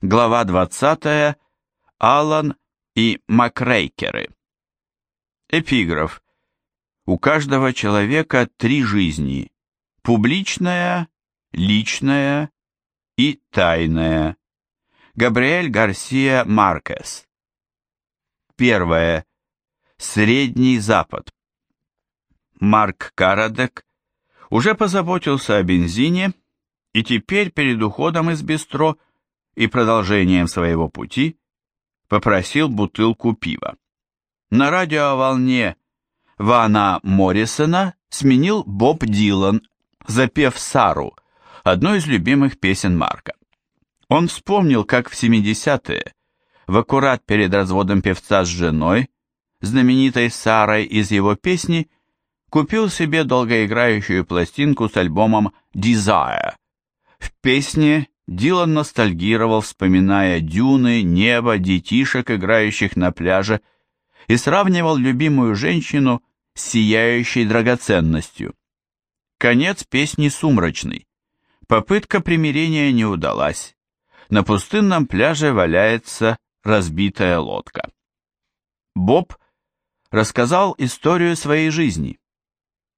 глава 20, Аллан и Макрейкеры. Эпиграф. У каждого человека три жизни – публичная, личная и тайная. Габриэль Гарсия Маркес. Первое. Средний Запад. Марк Карадек уже позаботился о бензине и теперь перед уходом из бистро – и продолжением своего пути попросил бутылку пива. На радиоволне Вана Моррисона сменил Боб Дилан, запев «Сару», одну из любимых песен Марка. Он вспомнил, как в 70-е, в аккурат перед разводом певца с женой, знаменитой Сарой из его песни, купил себе долгоиграющую пластинку с альбомом «Desire». В песне Дилан ностальгировал, вспоминая дюны, небо, детишек, играющих на пляже, и сравнивал любимую женщину с сияющей драгоценностью. Конец песни сумрачный. Попытка примирения не удалась. На пустынном пляже валяется разбитая лодка. Боб рассказал историю своей жизни.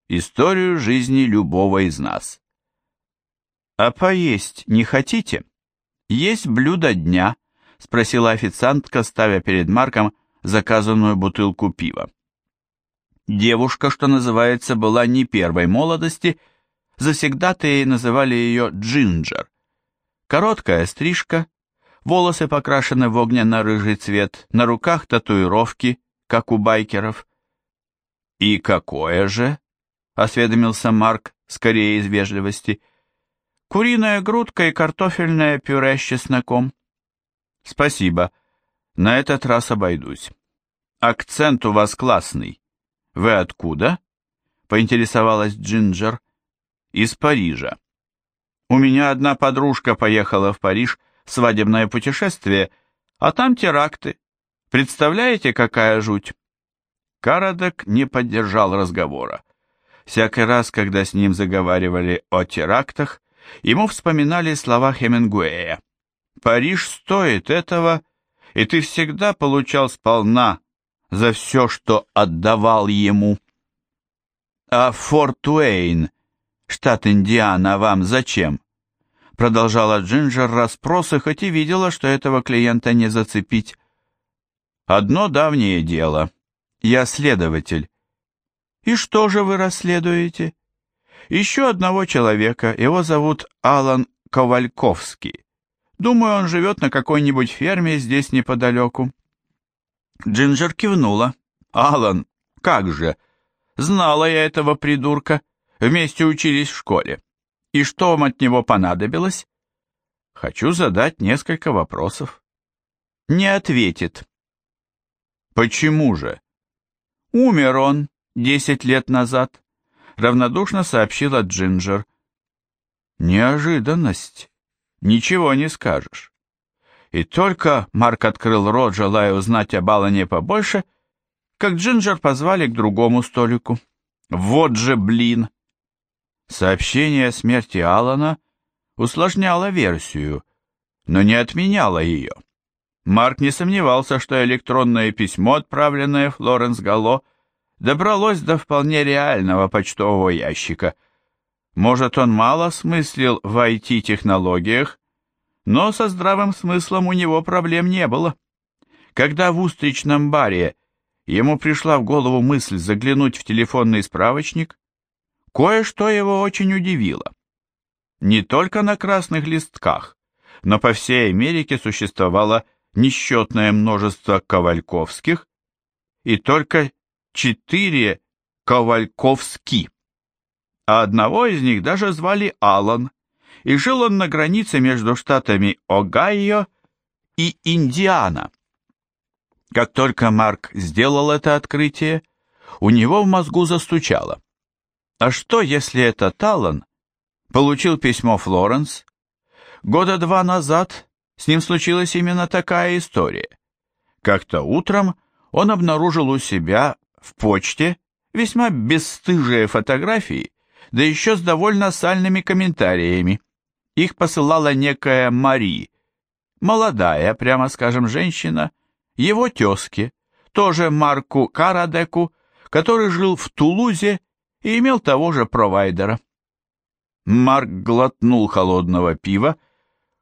Историю жизни любого из нас. «А поесть не хотите?» «Есть блюдо дня», — спросила официантка, ставя перед Марком заказанную бутылку пива. Девушка, что называется, была не первой молодости, завсегдатые называли ее Джинджер. Короткая стрижка, волосы покрашены в огненно-рыжий цвет, на руках татуировки, как у байкеров. «И какое же?» — осведомился Марк, скорее из вежливости. Куриная грудка и картофельное пюре с чесноком. Спасибо. На этот раз обойдусь. Акцент у вас классный. Вы откуда? Поинтересовалась Джинджер. Из Парижа. У меня одна подружка поехала в Париж в свадебное путешествие, а там теракты. Представляете, какая жуть? Карадок не поддержал разговора. Всякий раз, когда с ним заговаривали о терактах, Ему вспоминали слова Хемингуэя. «Париж стоит этого, и ты всегда получал сполна за все, что отдавал ему». «А Форт Уэйн, штат Индиана, вам зачем?» Продолжала Джинджер расспросы, хоть и видела, что этого клиента не зацепить. «Одно давнее дело. Я следователь». «И что же вы расследуете?» еще одного человека, его зовут Алан Ковальковский. Думаю, он живет на какой-нибудь ферме здесь неподалеку». Джинджер кивнула. «Алан, как же? Знала я этого придурка. Вместе учились в школе. И что вам от него понадобилось?» «Хочу задать несколько вопросов». «Не ответит». «Почему же?» «Умер он десять лет назад равнодушно сообщила Джинджер. «Неожиданность. Ничего не скажешь». И только Марк открыл рот, желая узнать о Балане побольше, как Джинджер позвали к другому столику. «Вот же блин!» Сообщение о смерти Алана усложняло версию, но не отменяло ее. Марк не сомневался, что электронное письмо, отправленное Флоренс Галло, — добралось до вполне реального почтового ящика. Может, он мало смыслил в IT-технологиях, но со здравым смыслом у него проблем не было. Когда в устричном баре ему пришла в голову мысль заглянуть в телефонный справочник, кое-что его очень удивило. Не только на красных листках, но по всей Америке существовало несчетное множество ковальковских, и только четыре Ковальковски. А одного из них даже звали Алан, и жил он на границе между штатами Огайо и Индиана. Как только Марк сделал это открытие, у него в мозгу застучало. А что, если этот Алан получил письмо Флоренс? Года два назад с ним случилась именно такая история. Как-то утром он обнаружил у себя в почте весьма бесстыжие фотографии, да еще с довольно сальными комментариями. Их посылала некая Мари, молодая, прямо скажем, женщина, его тезке, тоже Марку Карадеку, который жил в Тулузе и имел того же провайдера. Марк глотнул холодного пива,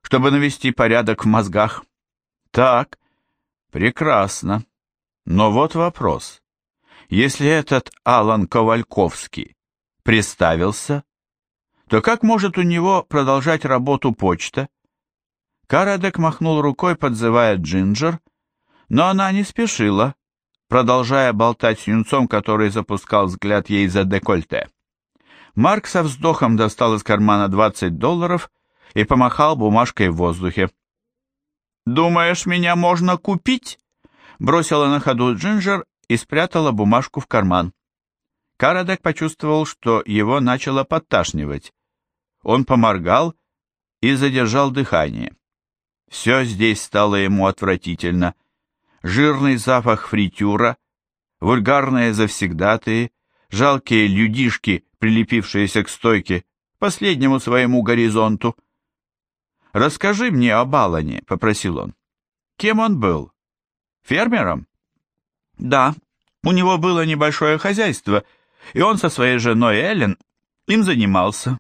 чтобы навести порядок в мозгах. Так, прекрасно. Но вот вопрос если этот Алан Ковальковский представился, то как может у него продолжать работу почта? Карадек махнул рукой, подзывая Джинджер, но она не спешила, продолжая болтать с юнцом, который запускал взгляд ей за декольте. Марк со вздохом достал из кармана 20 долларов и помахал бумажкой в воздухе. «Думаешь, меня можно купить?» бросила на ходу Джинджер и спрятала бумажку в карман. Карадек почувствовал, что его начало подташнивать. Он поморгал и задержал дыхание. Все здесь стало ему отвратительно. Жирный запах фритюра, вульгарные завсегдатые, жалкие людишки, прилепившиеся к стойке, последнему своему горизонту. «Расскажи мне о Балане», — попросил он. «Кем он был? Фермером?» Да, у него было небольшое хозяйство, и он со своей женой Эллен им занимался.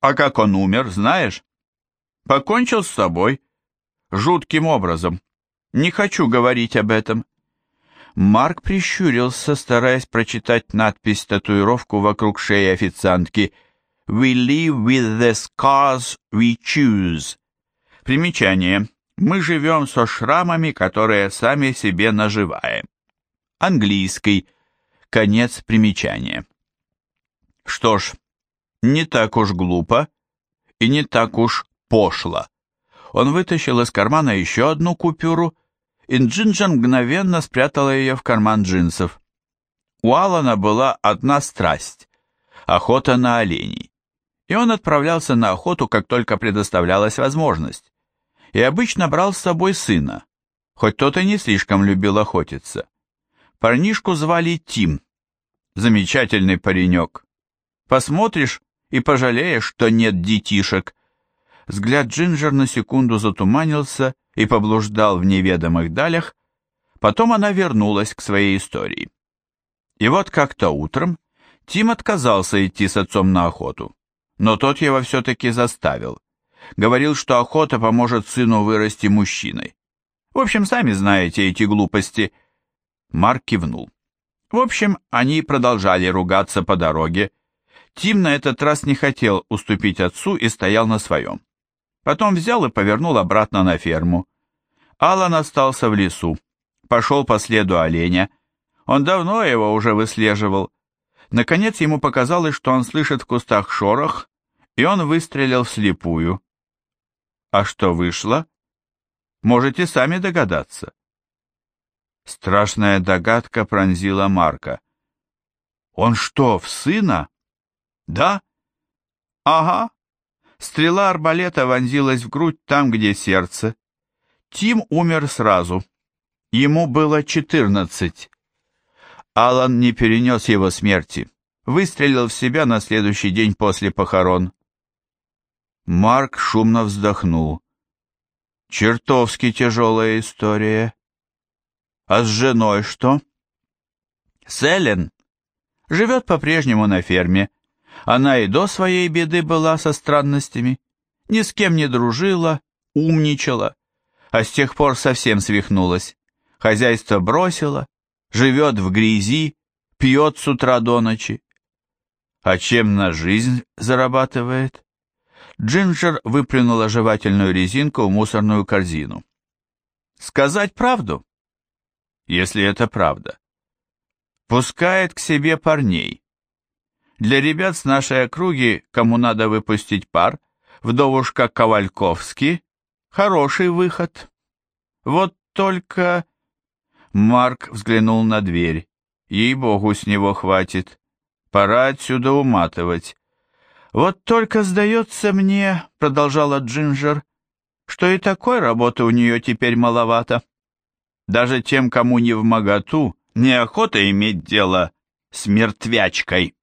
А как он умер, знаешь? Покончил с собой. Жутким образом. Не хочу говорить об этом. Марк прищурился, стараясь прочитать надпись-татуировку вокруг шеи официантки «We live with the scars we choose». Примечание. Мы живем со шрамами, которые сами себе наживаем английский. Конец примечания. Что ж, не так уж глупо и не так уж пошло. Он вытащил из кармана еще одну купюру, и Джинджа мгновенно спрятала ее в карман джинсов. У Алана была одна страсть – охота на оленей. И он отправлялся на охоту, как только предоставлялась возможность. И обычно брал с собой сына, хоть тот и не слишком любил охотиться. Парнишку звали Тим. Замечательный паренек. Посмотришь и пожалеешь, что нет детишек. Взгляд Джинджер на секунду затуманился и поблуждал в неведомых далях, потом она вернулась к своей истории. И вот как-то утром Тим отказался идти с отцом на охоту, но тот его все-таки заставил. Говорил, что охота поможет сыну вырасти мужчиной. В общем, сами знаете эти глупости – Марк кивнул. В общем, они продолжали ругаться по дороге. Тим на этот раз не хотел уступить отцу и стоял на своем. Потом взял и повернул обратно на ферму. Алан остался в лесу. Пошел по следу оленя. Он давно его уже выслеживал. Наконец ему показалось, что он слышит в кустах шорох, и он выстрелил вслепую. А что вышло? Можете сами догадаться. Страшная догадка пронзила Марка. «Он что, в сына?» «Да?» «Ага». Стрела арбалета вонзилась в грудь там, где сердце. Тим умер сразу. Ему было четырнадцать. Алан не перенес его смерти. Выстрелил в себя на следующий день после похорон. Марк шумно вздохнул. «Чертовски тяжелая история», а с женой что?» «Селин живет по-прежнему на ферме. Она и до своей беды была со странностями. Ни с кем не дружила, умничала, а с тех пор совсем свихнулась. Хозяйство бросила, живет в грязи, пьет с утра до ночи. А чем на жизнь зарабатывает?» Джинджер выплюнула жевательную резинку в мусорную корзину. «Сказать правду?» если это правда. Пускает к себе парней. Для ребят с нашей округи, кому надо выпустить пар, вдовушка Ковальковский – хороший выход. Вот только... Марк взглянул на дверь. Ей-богу, с него хватит. Пора отсюда уматывать. Вот только сдается мне, продолжала Джинджер, что и такой работы у нее теперь маловато даже тем, кому не в моготу, неохота иметь дело с мертвячкой.